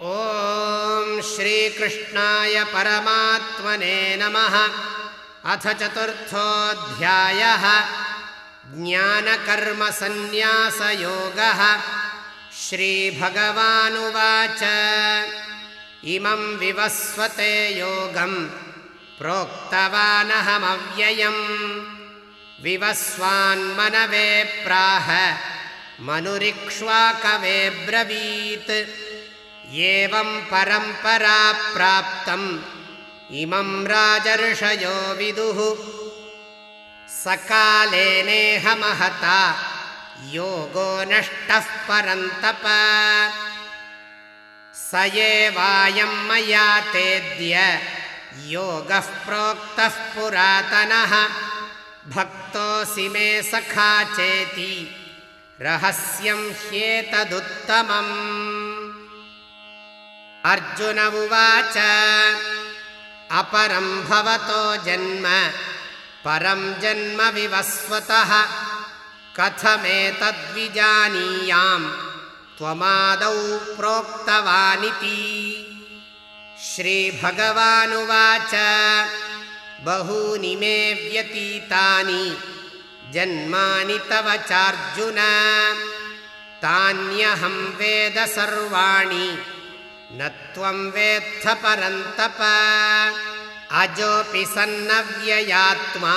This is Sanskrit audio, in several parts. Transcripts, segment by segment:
ॐ श्रीकृष्णाय परमात्मने नमः। अथ चतुर्थोऽध्यायः। ज्ञानकर्मसन्न्यासयोगः। श्रीभगवानुवाच। इमं विवस्वते योगं प्रोक्तवानहमव्ययम्। विवस्वान्मनवे प्राह। मनुरिक्ष्वाकवे ब्रवीत् एवं परम्परा प्राप्तम्। इमं राजर्षयो विदुः। सकालेनेह महता योगो नष्टः परन्तप। स एवायं मया तेद्य योगः प्रोक्तः पुरातनः। भक्तोऽसि मे सखा चेति रहस्यं ह्येतदुत्तमम् अर्जुन उवाच अपरं भवतो जन्म परं जन्म विवस्वतः। कथमेतद्विजानीयाम् त्वमादौ प्रोक्तवानिति। श्रीभगवानुवाच बहूनि मे व्यतीतानि जन्मानि तव चार्जुन। तान्यहं वेद सर्वाणि न त्वं वेत्थ परन्तप। अजोऽपि सन्नव्ययात्मा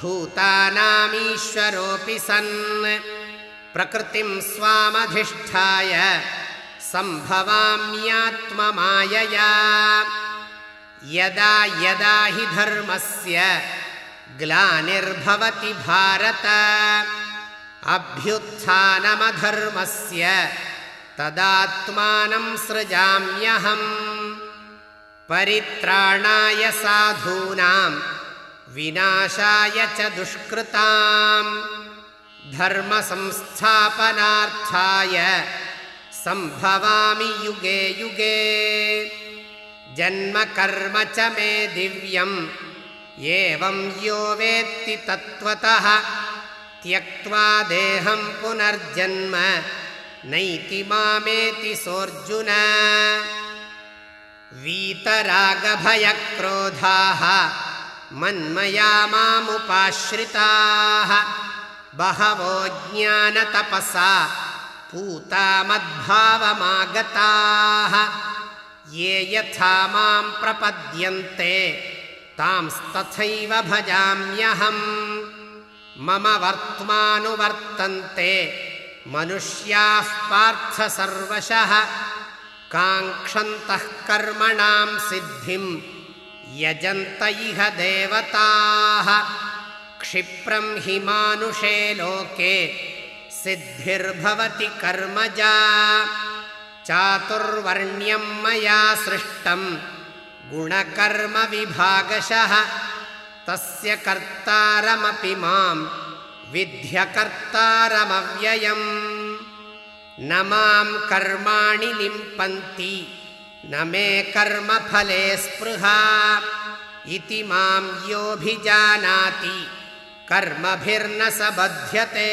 भूतानामीश्वरोऽपि सन्। प्रकृतिं स्वामधिष्ठाय सम्भवाम्यात्ममायया। यदा यदा हि धर्मस्य ग्लानिर्भवति भारत अभ्युत्थानमधर्मस्य तदात्मानं सृजाम्यहम्। परित्राणाय साधूनां विनाशाय च दुष्कृताम् धर्मसंस्थापनार्थाय सम्भवामि युगे युगे। जन्मकर्म च मे दिव्यम् एवं यो वेत्ति तत्त्वतः त्यक्त्वा देहं पुनर्जन्म नैति मामेति सोऽर्जुन। वीतरागभयक्रोधाः मन्मया मामुपाश्रिताः। बहवो ज्ञानतपसा पूतामद्भावमागताः। ये यथा मां प्रपद्यन्ते तांस्तथैव भजाम्यहम्। मम वर्त्मानुवर्तन्ते मनुष्याः पार्थ सर्वशः काङ्क्षन्तः कर्मणां सिद्धिं यजन्त इह देवताः। क्षिप्रं हि मानुषे लोके सिद्धिर्भवति कर्मजा। चातुर्वर्ण्यं मया सृष्टं गुणकर्मविभागशः तस्य कर्तारमपि माम् विध्यकर्तारमव्ययम्। न मां कर्माणि लिम्पन्ति न मे कर्मफले स्पृहा। इति मां योऽभिजानाति कर्मभिर्न स बध्यते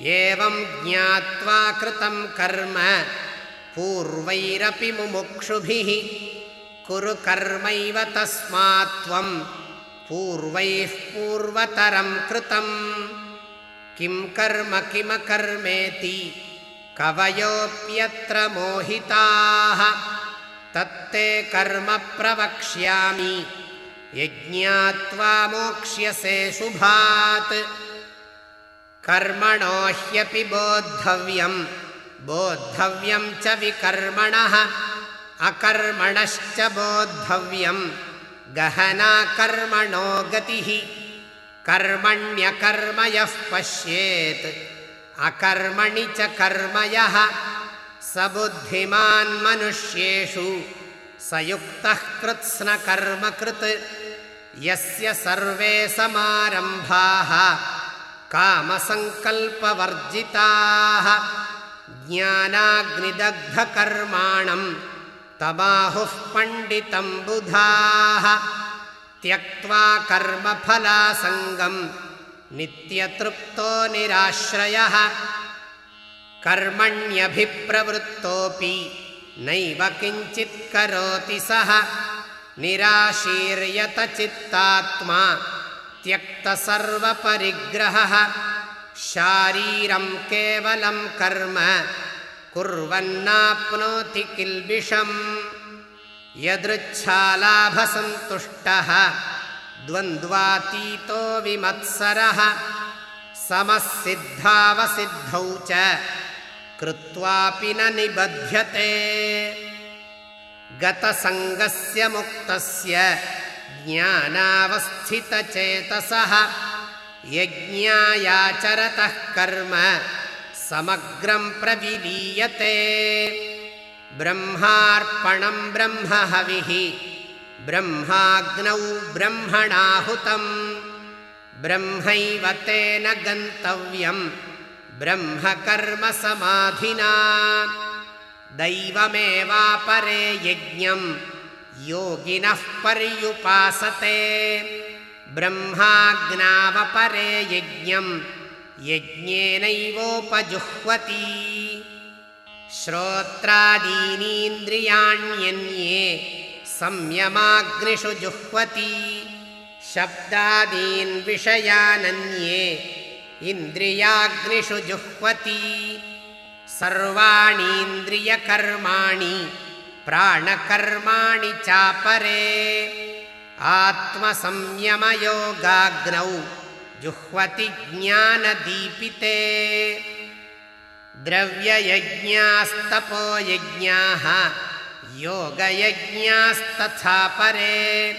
एवं ज्ञात्वा कृतं कर्म पूर्वैरपि मुमुक्षुभिः। कुरु कर्मैव तस्मात् त्वम् पूर्वैः पूर्वतरं कृतम्। किं कर्म किमकर्मेति कवयोऽप्यत्र मोहिताः। तत्ते कर्म प्रवक्ष्यामि। यज्ञात्वा मोक्ष्यसे शुभात्। कर्मणो ह्यपि बोद्धव्यं बोद्धव्यं च विकर्मणः। अकर्मणश्च बोद्धव्यम् गहना कर्मणो गतिः। कर्मण्यकर्म यः पश्येत्। अकर्मणि च कर्म यः स बुद्धिमान् मनुष्येषु स युक्तः कृत्स्नकर्मकृत्। यस्य सर्वे समारम्भाः कामसङ्कल्पवर्जिताः। ज्ञानाग्निदग्धकर्माणम् तमाहुः पण्डितं बुधाः। त्यक्त्वा कर्मफलासङ्गं नित्यतृप्तो निराश्रयः। कर्मण्यभिप्रवृत्तोऽपि नैव किञ्चित् करोति सः। निराशीर्यतचित्तात्मा त्यक्तसर्वपरिग्रहः शारीरं केवलं कर्म कुर्वन्नाप्नोति किल्बिषम्। यदृच्छालाभसन्तुष्टः द्वन्द्वातीतो विमत्सरः समःसिद्धावसिद्धौ च कृत्वापि न निबध्यते। गतसङ्गस्य मुक्तस्य ज्ञानावस्थितचेतसः यज्ञायाचरतः कर्म समग्रं प्रविलीयते। ब्रह्मार्पणं ब्रह्महविः ब्रह्माग्नौ ब्रह्मणाहुतम्। ब्रह्मैव तेन गन्तव्यम् ब्रह्मकर्मसमाधिना। दैवमेवापरे यज्ञम् योगिनः पर्युपासते। ब्रह्माज्ञावपरे यज्ञम् यज्ञेनैवोपजुह्वति। श्रोत्रादीनीन्द्रियाण्यन्ये संयमाग्निषु जुह्वति। शब्दादीन् विषयानन्ये इन्द्रियाग्निषु जुह्वति। सर्वाणीन्द्रियकर्माणि प्राणकर्माणि चापरे। आत्मसंयमयोगाग्नौ जुह्वति ज्ञानदीपिते। द्रव्ययज्ञास्तपोयज्ञाः योगयज्ञास्तथा परे।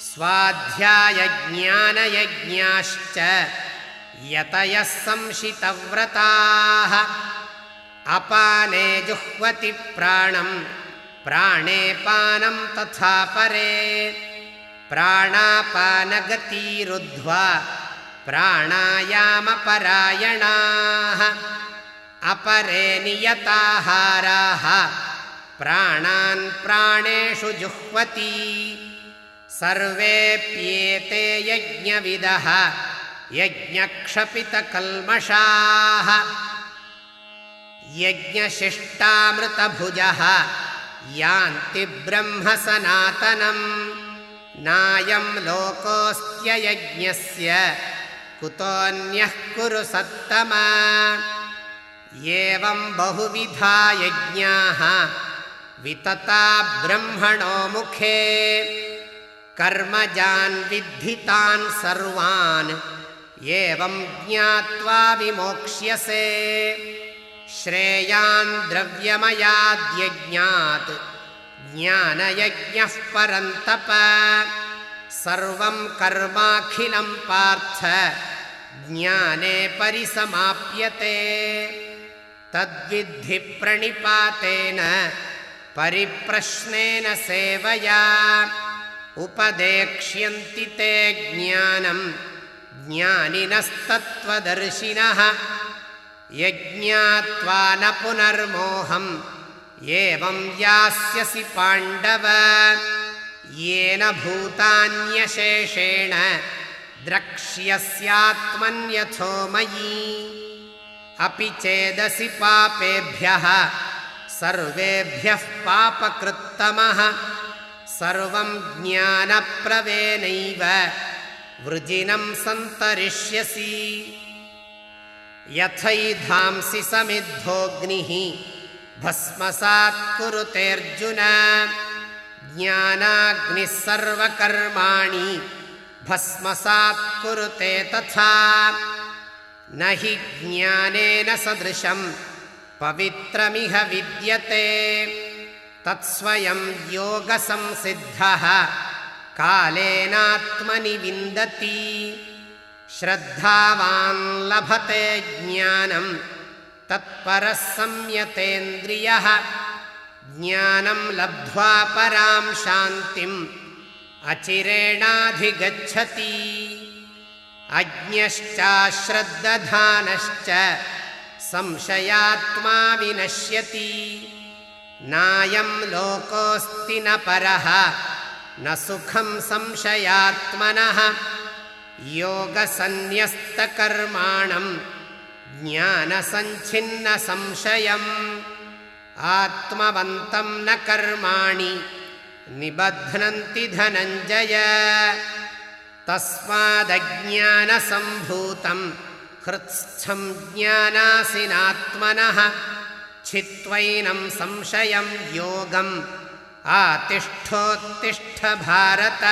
स्वाध्यायज्ञानयज्ञाश्च यतयः संशितव्रताः। अपाने जुह्वति प्राणम् प्राणे पानं तथा परे। प्राणापानगतिरुद्ध्वा प्राणायामपरायणाः। अपरे नियताहाराः। प्राणान् प्राणेषु जुह्वति। सर्वेऽप्येते यज्ञविदः। यज्ञक्षपितकल्मषाः। यज्ञशिष्टामृतभुजः। यान्ति ब्रह्मसनातनम्। नायं लोकोऽस्त्ययज्ञस्य कुतोऽन्यः कुरु सत्तमा। एवं बहुविधा यज्ञाः। वितता ब्रह्मणो मुखे। कर्मजान् विद्धितान् सर्वान्। एवं ज्ञात्वा विमोक्ष्यसे। श्रेयान् द्रव्यमयाद्यज्ञात्। ज्ञानयज्ञः परन्तप। सर्वं कर्माखिलं पार्थ ज्ञाने परिसमाप्यते। तद्विद्धि प्रणिपातेन परिप्रश्नेन सेवया। उपदेक्ष्यन्ति ते ज्ञानम् ज्ञानिनस्तत्त्वदर्शिनः। यज्ञात्वा न पुनर्मोहम् एवं यास्यसि पाण्डव। येन भूतान्यशेषेण द्रक्ष्यस्यात्मन्यथो मयि। अपि चेदसि पापेभ्यः सर्वेभ्यः पापकृत्तमः। सर्वं ज्ञानप्रवेणैव वृजिनं सन्तरिष्यसि। यथैधांसि समिद्धोऽग्निः भस्मसात् कुरुतेऽर्जुन ज्ञानाग्निः सर्वकर्माणि भस्मसात् कुरुते तथा। न हि ज्ञानेन सदृशं पवित्रमिह विद्यते। तत्स्वयं योगसंसिद्धः कालेनात्मनि विन्दति। श्रद्धावान् लभते ज्ञानं तत्परः संयतेन्द्रियः। ज्ञानं लब्ध्वा परां शान्तिम् अचिरेणाधिगच्छति। अज्ञश्चाश्रद्दधानश्च संशयात्मा विनश्यति। नायं लोकोऽस्ति न परः न सुखं संशयात्मनः। योगसन्न्यस्तकर्माणं ज्ञानसञ्छिन्नसंशयम् आत्मवन्तं न कर्माणि निबध्नन्ति धनञ्जय। तस्मादज्ञानसम्भूतं हृत्स्थं ज्ञानासिनात्मनः। छित्त्वैनं संशयं योगम् आतिष्ठोत्तिष्ठ भारत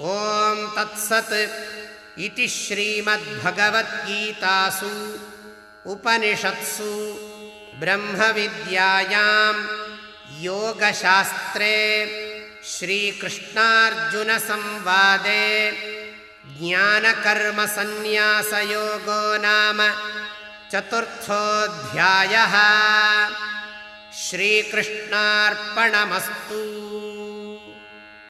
ॐ तत्सत् इति श्रीमद्भगवद्गीतासु। उपनिषत्सु ब्रह्मविद्यायां योगशास्त्रे श्रीकृष्णार्जुनसंवादे ज्ञानकर्मसन्न्यासयोगो नाम चतुर्थोऽध्यायः। श्रीकृष्णार्पणमस्तु